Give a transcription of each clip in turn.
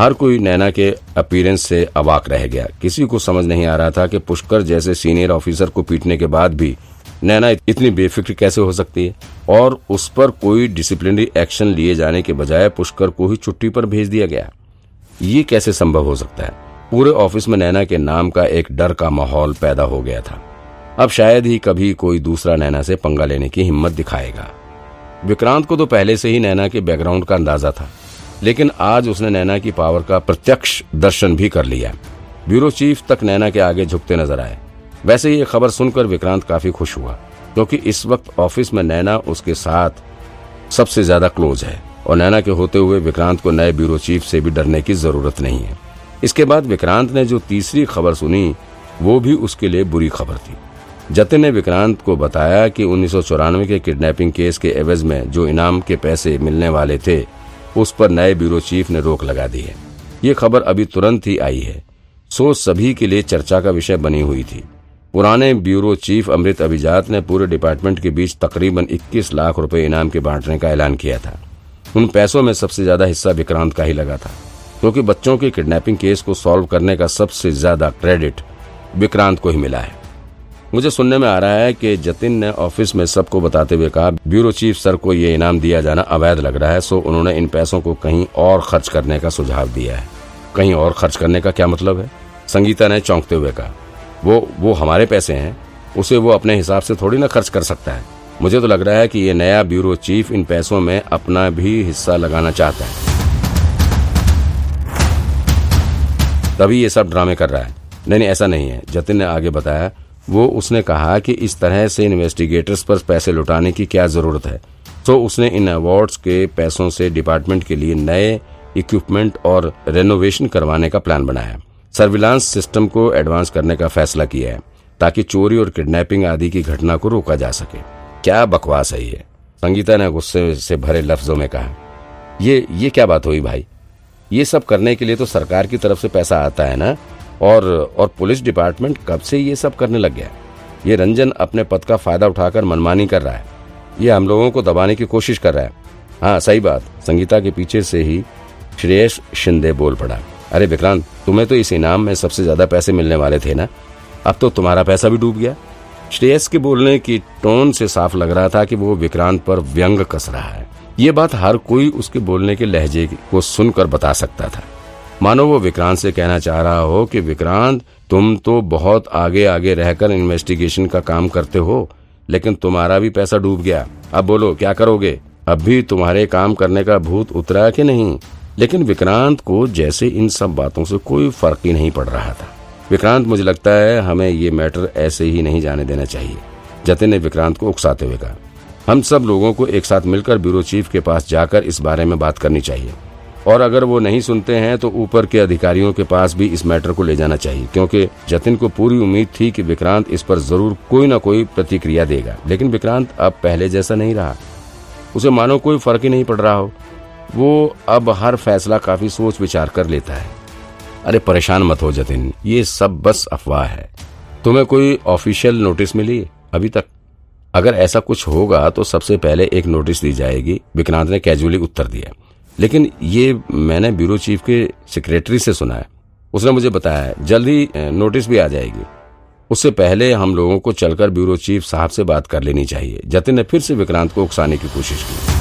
हर कोई नैना के अपीरेंस से अवाक रह गया। किसी को समझ नहीं आ रहा था कि पुष्कर जैसे सीनियर ऑफिसर को पीटने के बाद भी नैना इतनी बेफिक्र कैसे हो सकती है? और उस पर कोई डिसिप्लिनरी एक्शन लिए जाने के बजाय पुष्कर को ही छुट्टी पर भेज दिया गया। ये कैसे संभव हो सकता है? पूरे ऑफ़िस में नैना के नाम का एक डर का माहौल पैदा हो गया था। अब शायद ही कभी कोई दूसरा नैना से पंगा लेने की हिम्मत दिखाएगा। विक्रांत को तो पहले से ही नैना के बैकग्राउंड का अंदाज़ा था। लेकिन आज उसने नैना की पावर का प्रत्यक्ष दर्शन भी कर लिया ब्यूरो चीफ तक नैना के आगे झुकते नज़र आए। वैसे ये खबर सुनकर विक्रांत काफ़ी खुश हुआ, क्योंकि इस वक्त ऑफ़िस में नैना उसके साथ सबसे ज़्यादा क्लोज है और नैना के होते हुए विक्रांत को नए ब्यूरो चीफ से भी डरने की ज़रूरत नहीं है। इसके बाद विक्रांत ने जो तीसरी खबर सुनी, वो भी उसके लिए बुरी खबर थी। जतिन ने विक्रांत को बताया कि उन्नीस सौ चौरानवे के किडनैपिंग केस के एवज में जो इनाम के पैसे मिलने वाले थे उस पर नए ब्यूरो चीफ ने रोक लगा दी है। ये खबर अभी तुरंत ही आई है। सो सभी के लिए चर्चा का विषय बनी हुई थी। पुराने ब्यूरो चीफ अमृत अभिजात ने पूरे डिपार्टमेंट के बीच तकरीबन 21 लाख रुपए इनाम के बांटने का ऐलान किया था। उन पैसों में सबसे ज़्यादा हिस्सा विक्रांत का ही लगा था, क्योंकि बच्चों के किडनैपिंग केस को सॉल्व करने का सबसे ज़्यादा क्रेडिट विक्रांत को ही मिला है। मुझे सुनने में आ रहा है कि जतिन ने ऑफ़िस में सबको बताते हुए कहा, ब्यूरो चीफ सर को ये इनाम दिया जाना अवैध लग रहा है, सो उन्होंने इन पैसों को कहीं और खर्च करने का सुझाव दिया है। कहीं और खर्च करने का क्या मतलब है? संगीता ने चौंकते हुए कहा, वो वो हमारे पैसे हैं, उसे वो अपने हिसाब से थोड़ी ना खर्च कर सकता है। मुझे तो लग रहा है कि ये नया ब्यूरो चीफ इन पैसों में अपना भी हिस्सा लगाना चाहता है। तभी ये सब ड्रामे कर रहा है। नहीं नहीं, ऐसा नहीं है। जतिन ने आगे बताया वो उसने कहा कि इस तरह से इन्वेस्टिगेटर्स पर पैसे लुटाने की क्या ज़रूरत है? तो उसने इन अवार्ड्स के पैसों से डिपार्टमेंट के लिए नए इक्विपमेंट और रेनोवेशन करवाने का प्लान बनाया। सर्विलांस सिस्टम को एडवांस करने का फैसला किया है, ताकि चोरी और किडनैपिंग आदि की घटना को रोका जा सके। क्या बकवास है ये? संगीता ने गुस्से से भरे लफ्जों में कहा। ये ये क्या बात हुई भाई? ये सब करने के लिए तो सरकार की तरफ़ से पैसा आता है ना? और और पुलिस डिपार्टमेंट कब से ये सब करने लग गया ये रंजन अपने पद का फ़ायदा उठाकर मनमानी कर रहा है। ये हम लोगों को दबाने की कोशिश कर रहा है। हाँ सही बात। संगीता के पीछे से ही श्रेयस शिंदे बोल पड़ा। अरे विक्रांत, तुम्हें तो इस इनाम में सबसे ज़्यादा पैसे मिलने वाले थे ना? अब तो तुम्हारा पैसा भी डूब गया। श्रेयस के बोलने की टोन से साफ़ लग रहा था कि वो विक्रांत पर व्यंग कस रहा है। ये बात हर कोई उसके बोलने के लहजे को सुनकर बता सकता था। मानो वो विक्रांत से कहना चाह रहा हो कि विक्रांत, तुम तो बहुत आगे आगे रहकर इन्वेस्टिगेशन का काम करते हो, लेकिन तुम्हारा भी पैसा डूब गया। अब बोलो, क्या करोगे? अब भी तुम्हारे काम करने का भूत उतरा कि नहीं? लेकिन विक्रांत को जैसे इन सब बातों से कोई फ़र्क ही नहीं पड़ रहा था। विक्रांत, मुझे लगता है हमें ये मैटर ऐसे ही नहीं जाने देना चाहिए, जतिन ने विक्रांत को उकसाते हुए कहा। हम सब लोगों को एक साथ मिलकर ब्यूरो चीफ के पास जाकर इस बारे में बात करनी चाहिए। और अगर वो नहीं सुनते हैं तो ऊपर के अधिकारियों के पास भी इस मैटर को ले जाना चाहिए, क्योंकि जतिन को पूरी उम्मीद थी कि विक्रांत इस पर ज़रूर कोई ना कोई प्रतिक्रिया देगा। लेकिन विक्रांत अब पहले जैसा नहीं रहा। उसे मानो कोई फ़र्क ही नहीं पड़ रहा हो। वो अब हर फैसला काफ़ी सोच विचार कर लेता है। अरे परेशान मत हो जतिन, ये सब बस अफवाह है। तुम्हें कोई ऑफिशियल नोटिस मिली अभी तक? अगर ऐसा कुछ होगा तो सबसे पहले एक नोटिस दी जाएगी। विक्रांत ने कैजुअली उत्तर दिया। लेकिन ये मैंने ब्यूरो चीफ के सेक्रेटरी से सुना है। उसने मुझे बताया जल्द ही नोटिस भी आ जाएगी। उससे पहले हम लोगों को चलकर ब्यूरो चीफ साहब से बात कर लेनी चाहिए। जतिन ने फिर से विक्रांत को उकसाने की कोशिश की।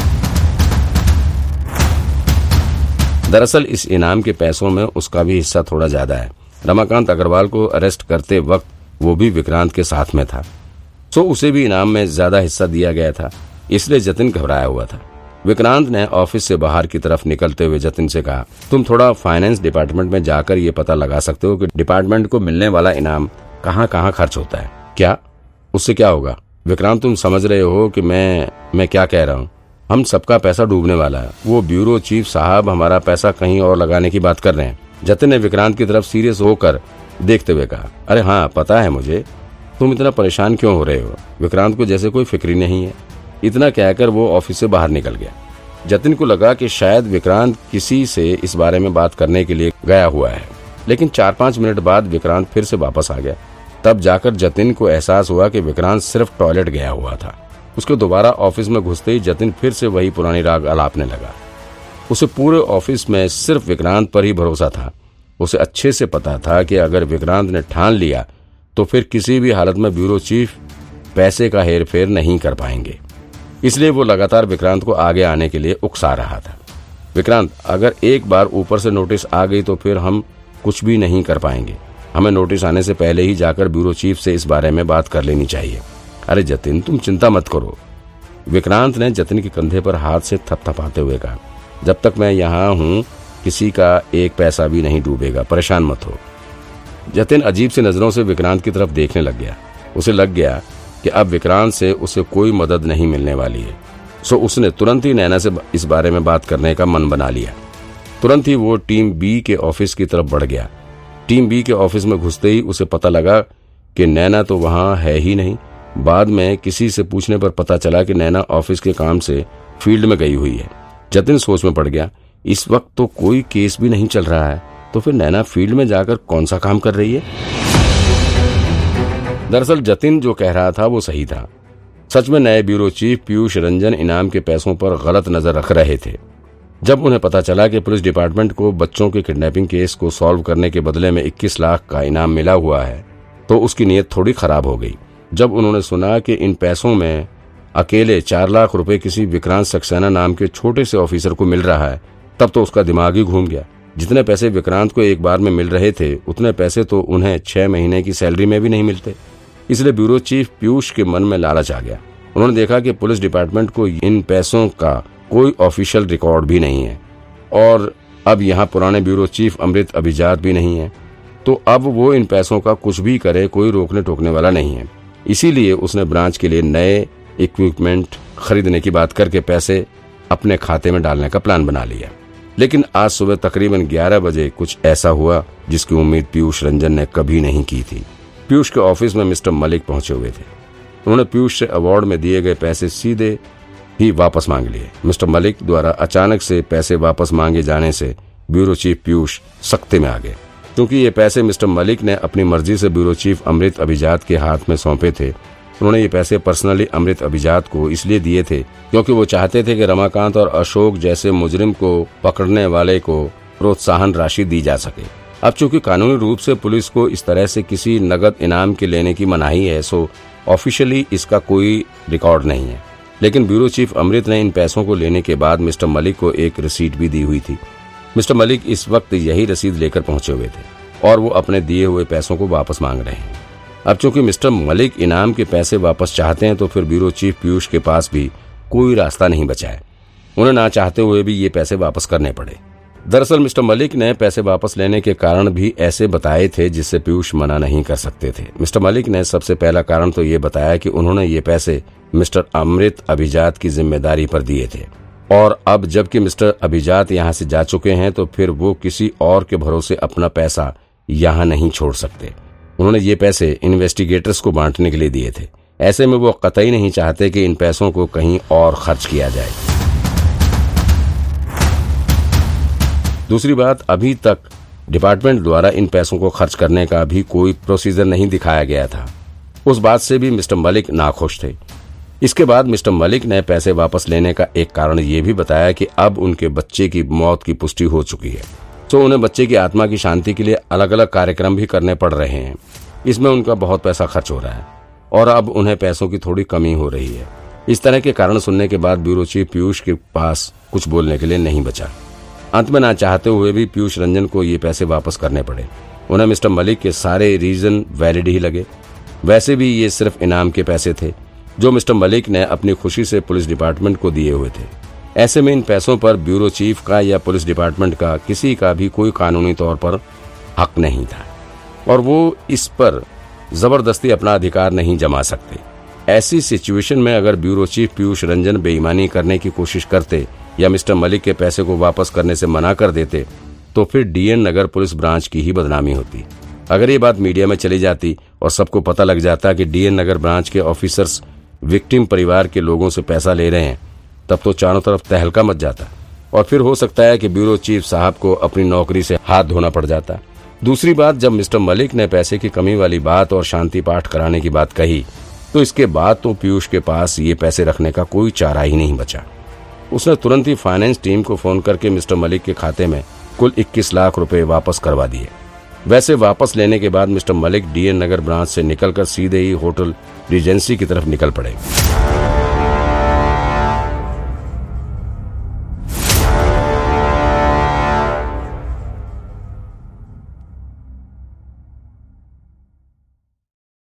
दरअसल इस इनाम के पैसों में उसका भी हिस्सा थोड़ा ज़्यादा है। रमाकांत अग्रवाल को अरेस्ट करते वक्त वो भी विक्रांत के साथ में था। सो उसे भी इनाम में ज़्यादा हिस्सा दिया गया था। इसलिए जतिन घबराया हुआ था। विक्रांत ने ऑफ़िस से बाहर की तरफ़ निकलते हुए जतिन से कहा, तुम थोड़ा फाइनेंस डिपार्टमेंट में जाकर ये पता लगा सकते हो कि डिपार्टमेंट को मिलने वाला इनाम कहाँ कहाँ खर्च होता है। क्या? उससे क्या होगा? विक्रांत, तुम समझ रहे हो कि मैं मैं क्या कह रहा हूँ। हम सबका पैसा डूबने वाला है। वो ब्यूरो चीफ साहब हमारा पैसा कहीं और लगाने की बात कर रहे हैं। जतिन ने विक्रांत की तरफ़ सीरियस होकर देखते हुए कहा, अरे हाँ पता है मुझे। तुम इतना परेशान क्यों हो रहे हो? विक्रांत को जैसे कोई फिक्री नहीं है। इतना कहकर वो ऑफ़िस से बाहर निकल गया। जतिन को लगा कि शायद विक्रांत किसी से इस बारे में बात करने के लिए गया हुआ है। लेकिन चार पाँच मिनट बाद विक्रांत फिर से वापस आ गया। तब जाकर जतिन को एहसास हुआ कि विक्रांत सिर्फ़ टॉयलेट गया हुआ था। उसके दोबारा ऑफ़िस में घुसते ही जतिन फिर से वही पुरानी राग अलापने लगा। उसे पूरे ऑफ़िस में सिर्फ़ विक्रांत पर ही भरोसा था। उसे अच्छे से पता था कि अगर विक्रांत ने ठान लिया तो फिर किसी भी हालत में ब्यूरो चीफ पैसे का हेर फेर नहीं कर पाएँगे। इसलिए वो लगातार विक्रांत को आगे आने के लिए उकसा रहा था। विक्रांत, अगर एक बार ऊपर से नोटिस आ गई तो फिर हम कुछ भी नहीं कर पाएँगे। हमें नोटिस आने से पहले ही जाकर ब्यूरो चीफ से इस बारे में बात कर लेनी चाहिए। अरे जतिन, तुम चिंता मत करो। विक्रांत ने जतिन के कंधे पर हाथ से थपथपाते हुए कहा, जब तक मैं यहाँ हूँ, किसी का एक पैसा भी नहीं डूबेगा। परेशान मत हो। जतिन अजीब सी नज़रों से विक्रांत की तरफ़ देखने लग गया। उसे लग गया कि अब विक्रांत से उसे कोई मदद नहीं मिलने वाली है। सो उसने तुरंत ही नैना से इस बारे में बात करने का मन बना लिया। तुरंत ही वो टीम बी के ऑफ़िस की तरफ़ बढ़ गया। टीम बी के ऑफ़िस में घुसते ही उसे पता लगा कि नैना तो वहाँ है ही नहीं। बाद में किसी से पूछने पर पता चला कि नैना ऑफ़िस के काम से फ़ील्ड में गई हुई है। जतिन सोच में पड़ गया, इस वक्त तो कोई केस भी नहीं चल रहा है तो फिर नैना फ़ील्ड में जाकर कौन सा काम कर रही है? दरअसल जतिन जो कह रहा था, वो सही था। सच में नए ब्यूरो चीफ पीयूष रंजन इनाम के पैसों पर गलत नज़र रख रहे थे। जब उन्हें पता चला कि पुलिस डिपार्टमेंट को बच्चों के किडनैपिंग केस को सॉल्व करने के बदले में 21 लाख का इनाम मिला हुआ है तो उसकी नीयत थोड़ी खराब हो गई। जब उन्होंने सुना कि इन पैसों में अकेले चार लाख रुपए किसी विक्रांत सक्सेना नाम के छोटे से ऑफिसर को मिल रहा है, तब तो उसका दिमाग ही घूम गया। जितने पैसे विक्रांत को एक बार में मिल रहे थे, उतने पैसे तो उन्हें छह महीने की सैलरी में भी नहीं मिलते। इसलिए ब्यूरो चीफ पीयूष के मन में लालच आ गया। उन्होंने देखा कि पुलिस डिपार्टमेंट को इन पैसों का कोई ऑफिशियल रिकॉर्ड भी नहीं है। और अब यहाँ पुराने ब्यूरो चीफ अमृत अभिजात भी नहीं है। तो अब वो इन पैसों का कुछ भी करे, कोई रोकने टोकने वाला नहीं है। इसीलिए उसने ब्रांच के लिए नए इक्विपमेंट खरीदने की बात करके पैसे अपने खाते में डालने का प्लान बना लिया। लेकिन आज सुबह तकरीबन 11 बजे कुछ ऐसा हुआ जिसकी उम्मीद पीयूष रंजन ने कभी नहीं की थी। पीयूष के ऑफ़िस में मिस्टर मलिक पहुँचे हुए थे। उन्होंने पीयूष से अवार्ड में दिए गए पैसे सीधे ही वापस मांग लिए। मिस्टर मलिक द्वारा अचानक से पैसे वापस मांगे जाने से ब्यूरो चीफ पीयूष सख्ते में आ गए। क्योंकि ये पैसे मिस्टर मलिक ने अपनी मर्ज़ी से ब्यूरो चीफ अमृत अभिजात के हाथ में सौंपे थे, उन्होंने ये पैसे पर्सनली अमृत अभिजात को इसलिए दिए थे क्योंकि वो चाहते थे कि रमाकांत और अशोक जैसे मुजरिम को पकड़ने वाले को प्रोत्साहन राशि दी जा सके। अब चूँकि कानूनी रूप से पुलिस को इस तरह से किसी नगद इनाम के लेने की मनाही है सो ऑफिशियली इसका कोई रिकॉर्ड नहीं है। लेकिन ब्यूरो चीफ अमृत ने इन पैसों को लेने के बाद मिस्टर मलिक को एक रसीद भी दी हुई थी। मिस्टर मलिक इस वक्त यही रसीद लेकर पहुँचे हुए थे, और वो अपने दिए हुए पैसों को वापस मांग रहे हैं। अब चूँकि मिस्टर मलिक इनाम के पैसे वापस चाहते हैं तो फिर ब्यूरो चीफ पीयूष के पास भी कोई रास्ता नहीं बचा है। उन्हें ना चाहते हुए भी ये पैसे वापस करने पड़े। दरअसल मिस्टर मलिक ने पैसे वापस लेने के कारण भी ऐसे बताए थे जिससे पीयूष मना नहीं कर सकते थे। मिस्टर मलिक ने सबसे पहला कारण तो ये बताया कि उन्होंने ये पैसे मिस्टर अमृत अभिजात की ज़िम्मेदारी पर दिए थे। और अब जबकि मिस्टर अभिजात यहाँ से जा चुके हैं तो फिर वो किसी और के भरोसे अपना पैसा यहाँ नहीं छोड़ सकते। उन्होंने ये पैसे इन्वेस्टिगेटर्स को बांटने के लिए दिए थे। ऐसे में वो कतई नहीं चाहते कि इन पैसों को कहीं और खर्च किया जाए। दूसरी बात, अभी तक डिपार्टमेंट द्वारा इन पैसों को खर्च करने का भी कोई प्रोसीजर नहीं दिखाया गया था। उस बात से भी मिस्टर मलिक नाखुश थे। इसके बाद मिस्टर मलिक ने पैसे वापस लेने का एक कारण ये भी बताया कि अब उनके बच्चे की मौत की पुष्टि हो चुकी है। तो उन्हें बच्चे की आत्मा की शांति के लिए अलग अलग कार्यक्रम भी करने पड़ रहे हैं। इसमें उनका बहुत पैसा खर्च हो रहा है और अब उन्हें पैसों की थोड़ी कमी हो रही है। इस तरह के कारण सुनने के बाद ब्यूरो चीफ पीयूष के पास कुछ बोलने के लिए नहीं बचा। अंत में ना चाहते हुए भी पीयूष रंजन को ये पैसे वापस करने पड़े। उन्हें मिस्टर मलिक के सारे रीजन वैलिड ही लगे। वैसे भी ये सिर्फ़ इनाम के पैसे थे, जो मिस्टर मलिक ने अपनी खुशी से पुलिस डिपार्टमेंट को दिए हुए थे। ऐसे में इन पैसों पर ब्यूरो चीफ का या पुलिस डिपार्टमेंट का किसी का भी कोई कानूनी तौर पर हक नहीं था। और वो इस पर ज़बरदस्ती अपना अधिकार नहीं जमा सकते। ऐसी सिचुएशन में अगर ब्यूरो चीफ पीयूष रंजन बेईमानी करने की कोशिश करते या मिस्टर मलिक के पैसे को वापस करने से मना कर देते तो फिर डीएन नगर पुलिस ब्रांच की ही बदनामी होती। अगर ये बात मीडिया में चली जाती और सबको पता लग जाता कि डीएन नगर ब्रांच के ऑफिसर्स विक्टिम परिवार के लोगों से पैसा ले रहे हैं, तब तो चारों तरफ़ तहलका मच जाता। और फिर हो सकता है कि ब्यूरो चीफ साहब को अपनी नौकरी से हाथ धोना पड़ जाता। दूसरी बात, जब मिस्टर मलिक ने पैसे की कमी वाली बात और शांति पाठ कराने की बात कही तो इसके बाद तो पीयूष के पास ये पैसे रखने का कोई चारा ही नहीं बचा। उसने तुरंत ही फाइनेंस टीम को फ़ोन करके मिस्टर मलिक के खाते में कुल 21 लाख रुपए वापस करवा दिए। वैसे वापस लेने के बाद mister Malik DN Nagar branch से निकलकर सीधे ही होटल रिजेंसी की तरफ़ निकल पड़े।